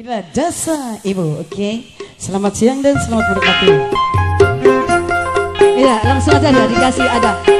Inilah jasa ibu, oke? Okay? Selamat siang dan selamat menikmati. Iya, langsung aja ada dikasih ada